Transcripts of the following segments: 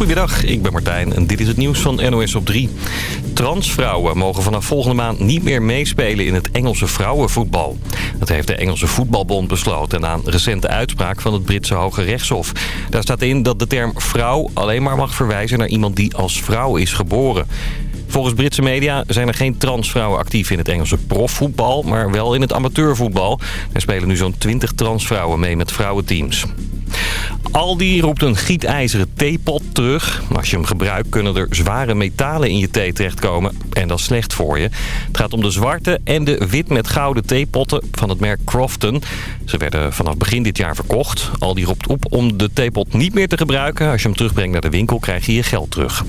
Goedemiddag, ik ben Martijn en dit is het nieuws van NOS op 3. Transvrouwen mogen vanaf volgende maand niet meer meespelen in het Engelse vrouwenvoetbal. Dat heeft de Engelse Voetbalbond besloten na een recente uitspraak van het Britse Hoge Rechtshof. Daar staat in dat de term vrouw alleen maar mag verwijzen naar iemand die als vrouw is geboren. Volgens Britse media zijn er geen transvrouwen actief in het Engelse profvoetbal, maar wel in het amateurvoetbal. Er spelen nu zo'n 20 transvrouwen mee met vrouwenteams. Aldi roept een gietijzeren theepot terug. Als je hem gebruikt kunnen er zware metalen in je thee terechtkomen. En dat is slecht voor je. Het gaat om de zwarte en de wit met gouden theepotten van het merk Crofton. Ze werden vanaf begin dit jaar verkocht. Aldi roept op om de theepot niet meer te gebruiken. Als je hem terugbrengt naar de winkel krijg je je geld terug.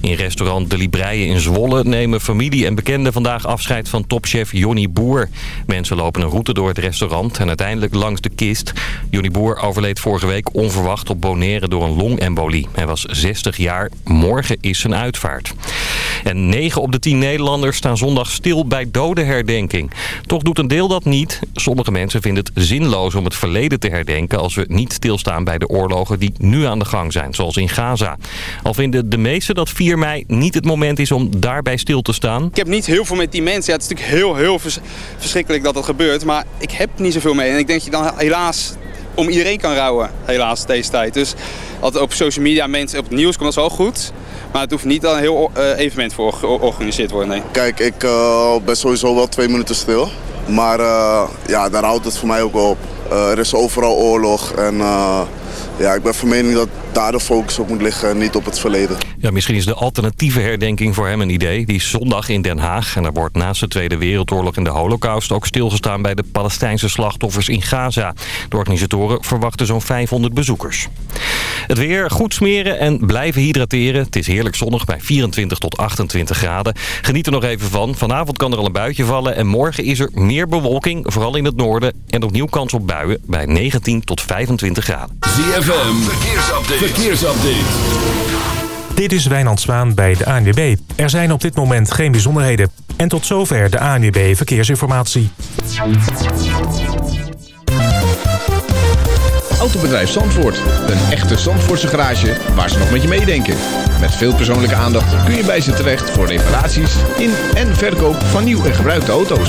In restaurant De Libreien in Zwolle nemen familie en bekenden vandaag afscheid van topchef Jonny Boer. Mensen lopen een route door het restaurant en uiteindelijk langs de kist. Jonny Boer overleed vorige week onverwacht op Bonaire door een longembolie. Hij was 60 jaar. Morgen is zijn uitvaart. En 9 op de 10 Nederlanders staan zondag stil bij dodenherdenking. Toch doet een deel dat niet. Sommige mensen vinden het zinloos om het verleden te herdenken... als we niet stilstaan bij de oorlogen die nu aan de gang zijn, zoals in Gaza. Al vinden de meesten dat 4 mei niet het moment is om daarbij stil te staan. Ik heb niet heel veel met die mensen. Het is natuurlijk heel, heel verschrikkelijk dat dat gebeurt. Maar ik heb niet zoveel mee. En ik denk je dan helaas om iedereen kan rouwen, helaas, deze tijd. Dus altijd op social media, mensen op het nieuws komt dat wel goed. Maar het hoeft niet al een heel uh, evenement voor georganiseerd worden, nee. Kijk, ik uh, ben sowieso wel twee minuten stil. Maar uh, ja, daar houdt het voor mij ook op. er is overal oorlog en ja, ik ben van mening dat daar de focus op moet liggen en niet op het verleden. Ja, misschien is de alternatieve herdenking voor hem een idee. Die is zondag in Den Haag. En daar wordt naast de Tweede Wereldoorlog en de Holocaust ook stilgestaan bij de Palestijnse slachtoffers in Gaza. De organisatoren verwachten zo'n 500 bezoekers. Het weer goed smeren en blijven hydrateren. Het is heerlijk zonnig bij 24 tot 28 graden. Geniet er nog even van. Vanavond kan er al een buitje vallen. En morgen is er meer bewolking, vooral in het noorden. En opnieuw kans op buien bij 19 tot 25 graden. ZFM, verkeersupdate. verkeersupdate. Dit is Wijnand Zwaan bij de ANWB. Er zijn op dit moment geen bijzonderheden. En tot zover de ANWB Verkeersinformatie. Autobedrijf Zandvoort. Een echte Zandvoortse garage waar ze nog met je meedenken. Met veel persoonlijke aandacht kun je bij ze terecht voor reparaties in en verkoop van nieuw en gebruikte auto's.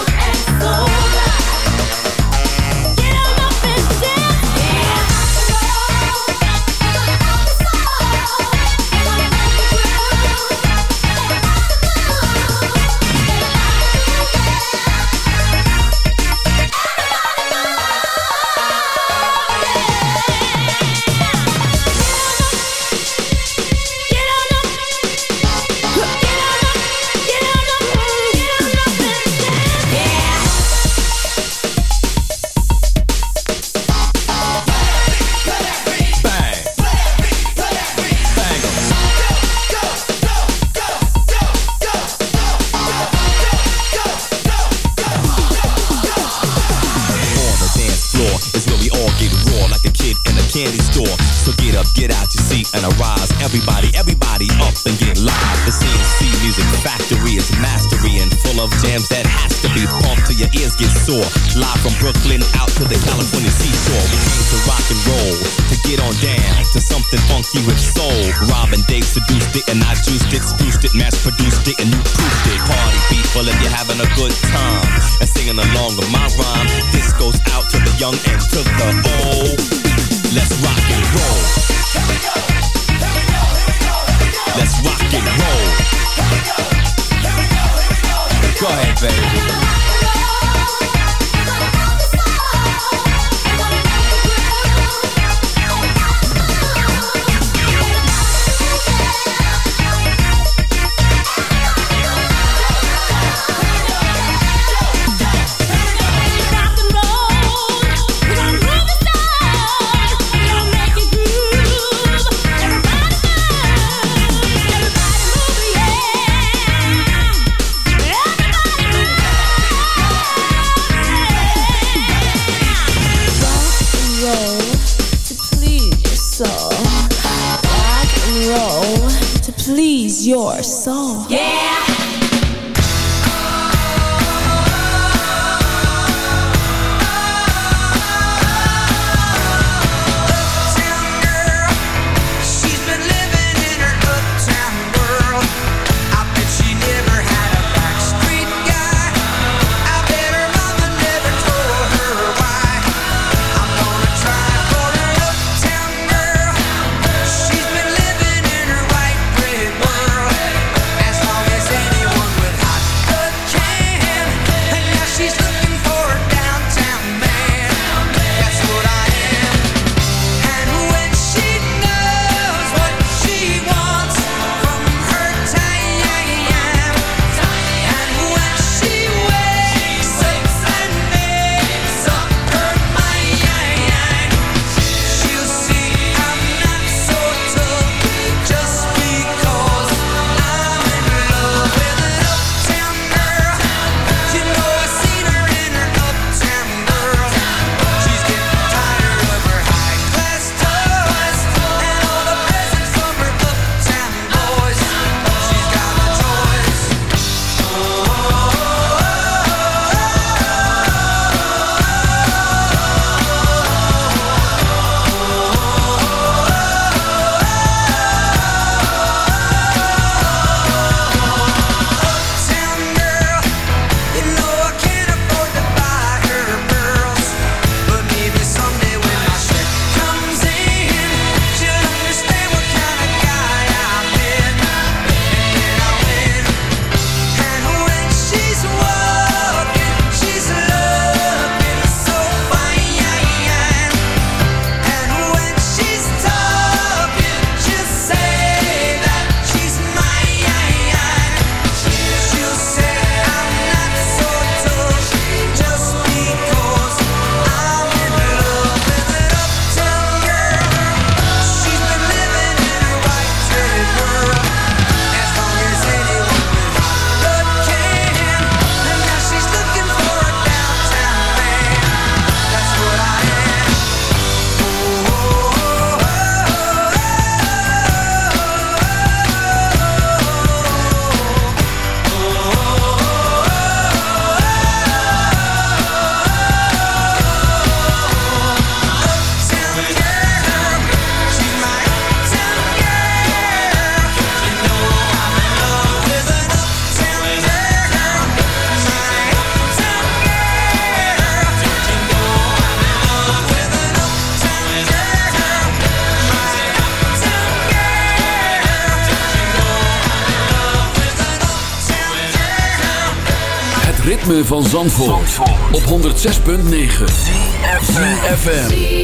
Funky with soul. Robin Dave seduced it and I juiced it, spruced it, mass produced it, and you proofed it. Party people if you're having a good time and singing along with my rhyme. This goes out to the young and to the old. Let's rock and roll. Let's rock and roll. Go ahead, baby. Soul. Yeah. Ritme van Zandvoort, op 106.9 CFFM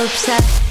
Oops,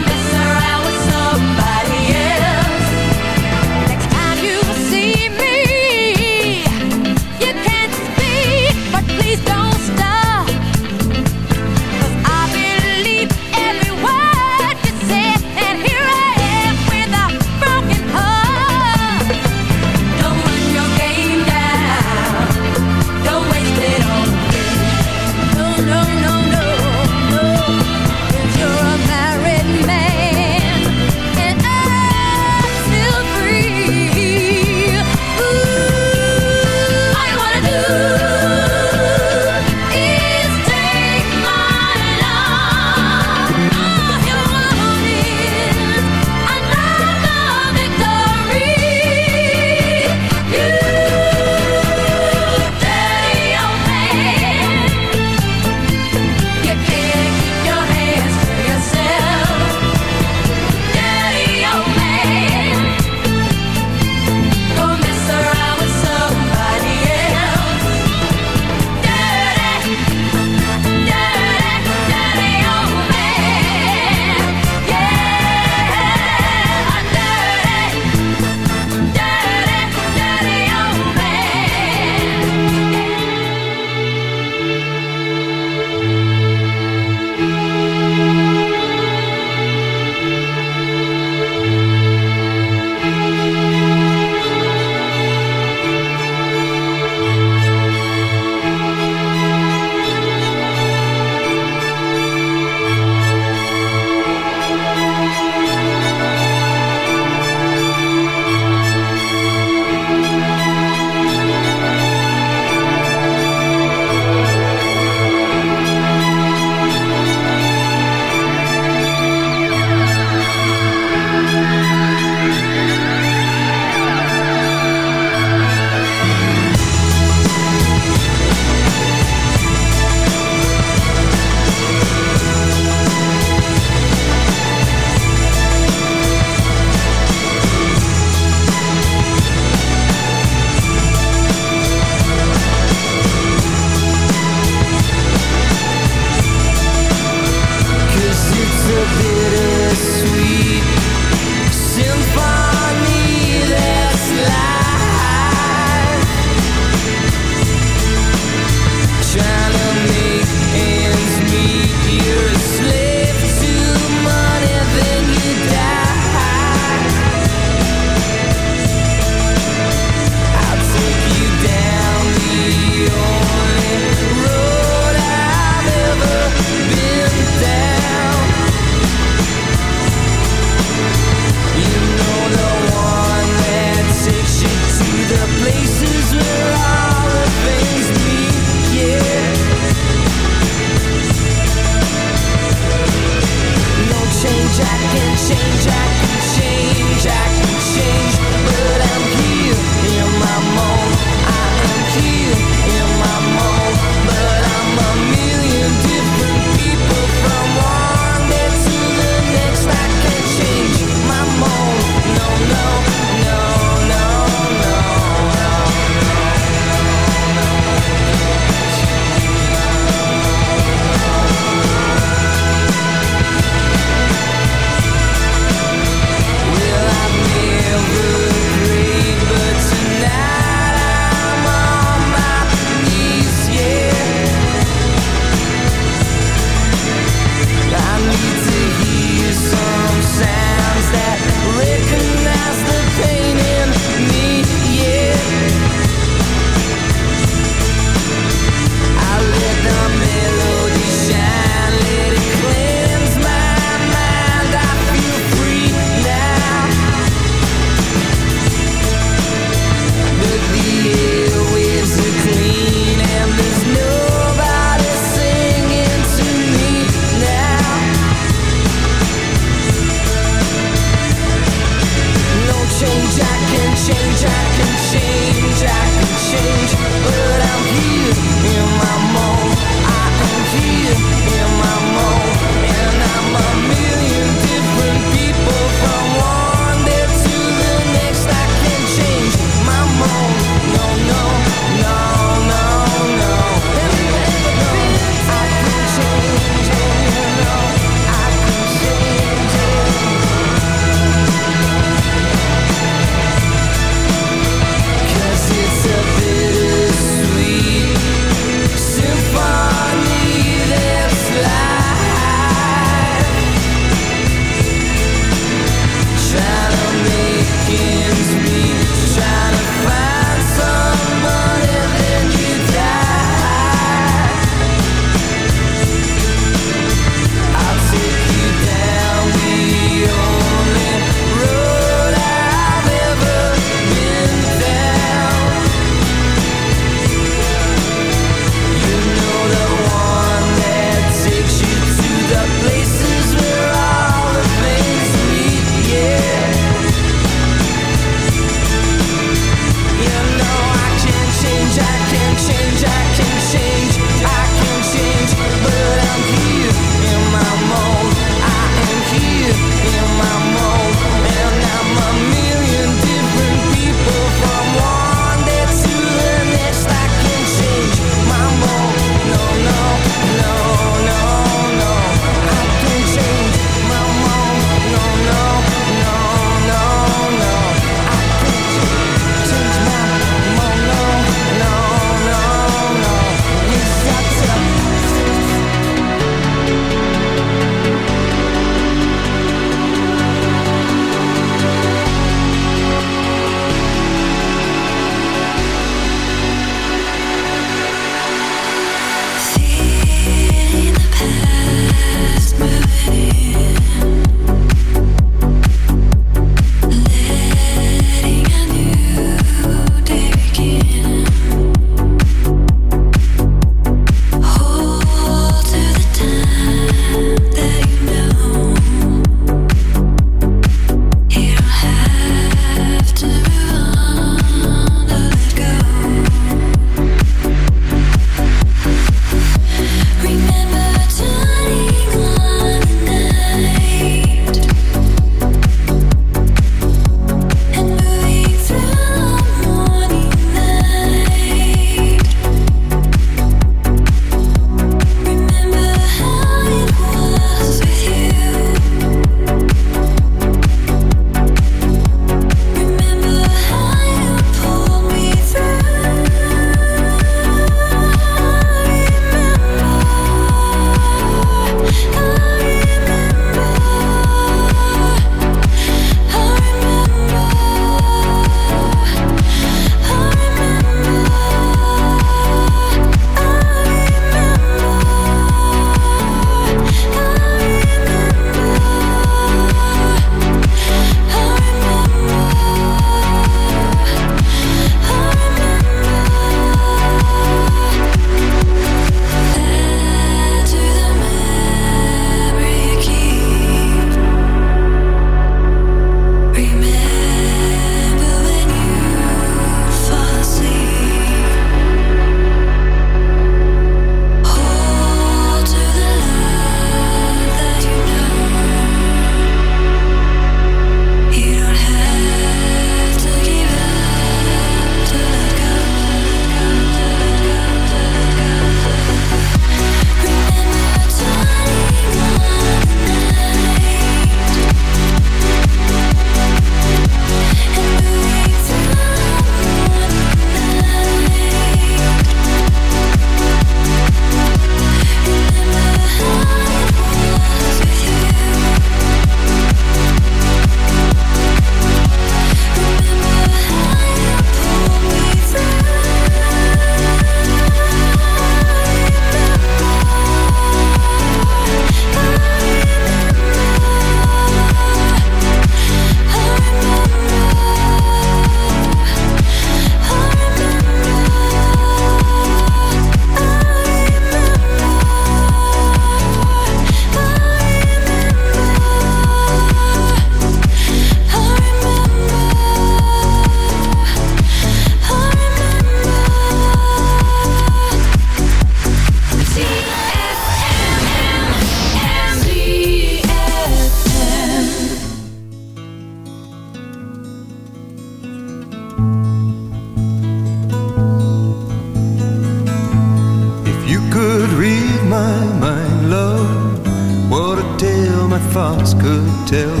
my mind, love, what a tale my thoughts could tell.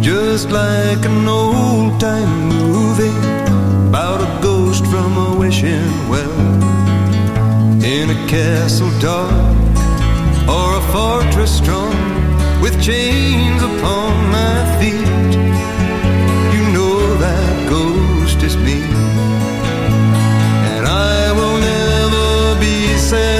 Just like an old time movie about a ghost from a wishing well. In a castle dark or a fortress strong with chains upon my feet. You know that ghost is me. And I will never be set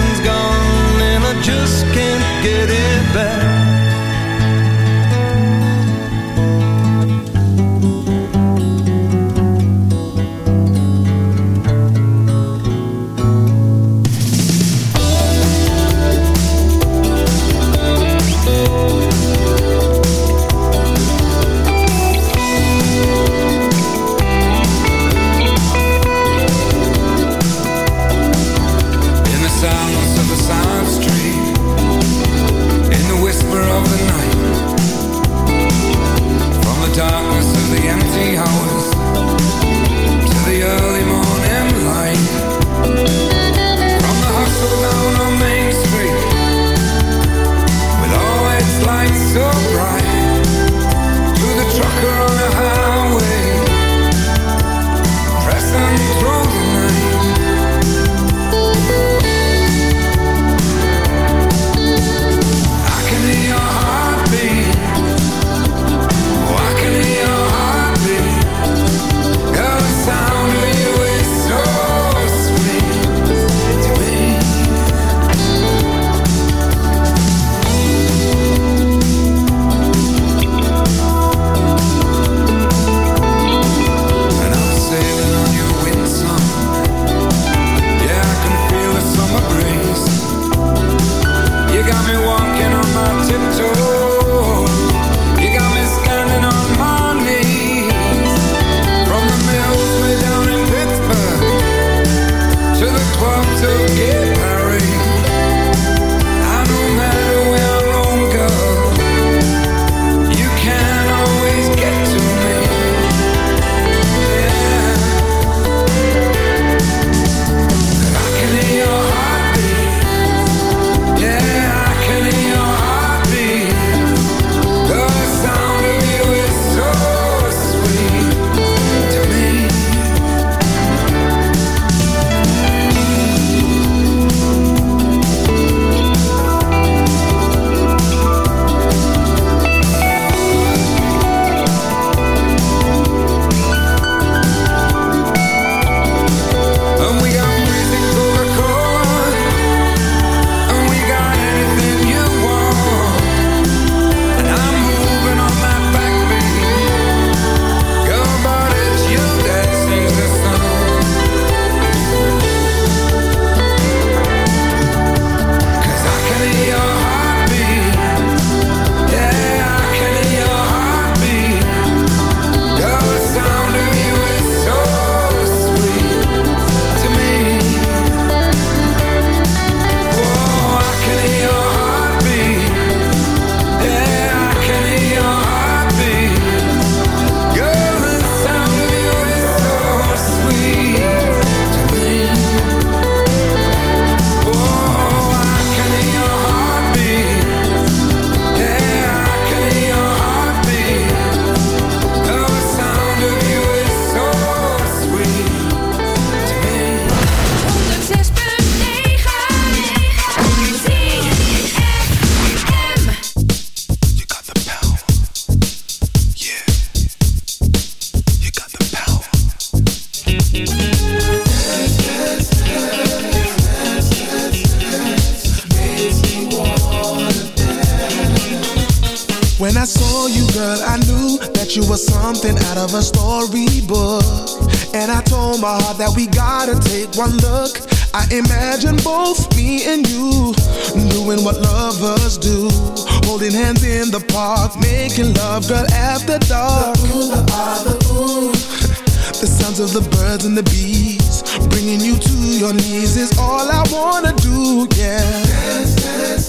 of the birds and the bees. Bringing you to your knees is all I wanna do, yeah. Dance, dance,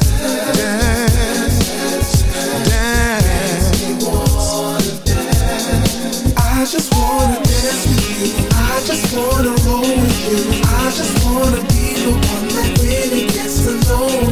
dance Dance, I just wanna dance with you. I just wanna roll with you. I just wanna be the one that really gets to know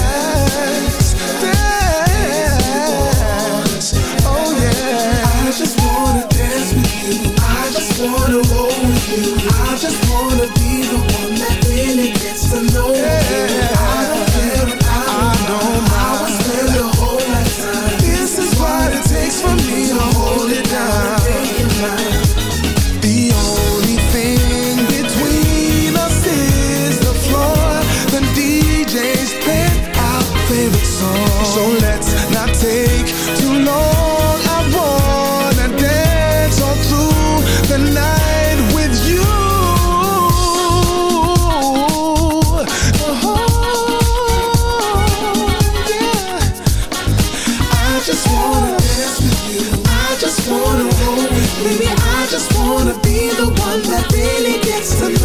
Baby, I just wanna be the one that really gets to know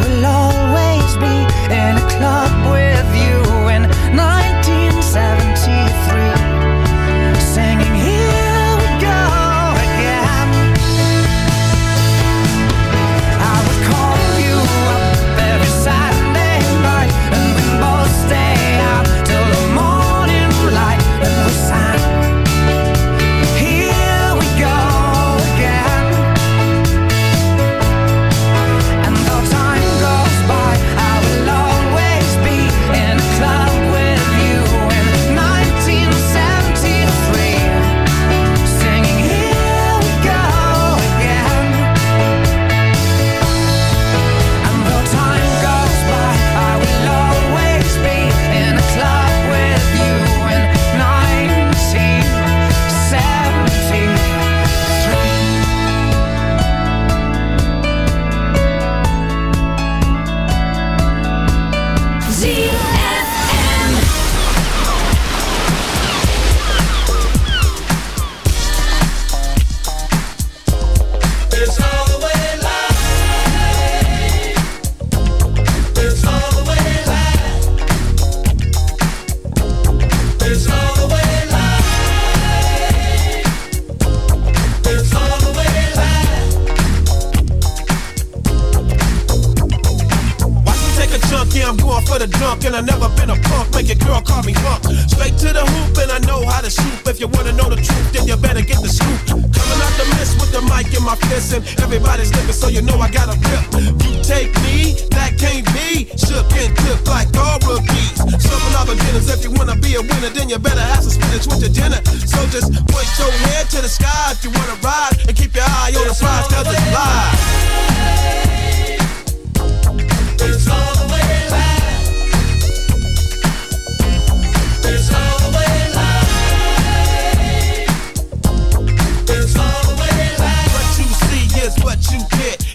our Some if you wanna be a winner, then you better have some spinach with your dinner. So just point your head to the sky if you wanna ride, and keep your eye on the prize, cause it's live. It's all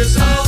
It's all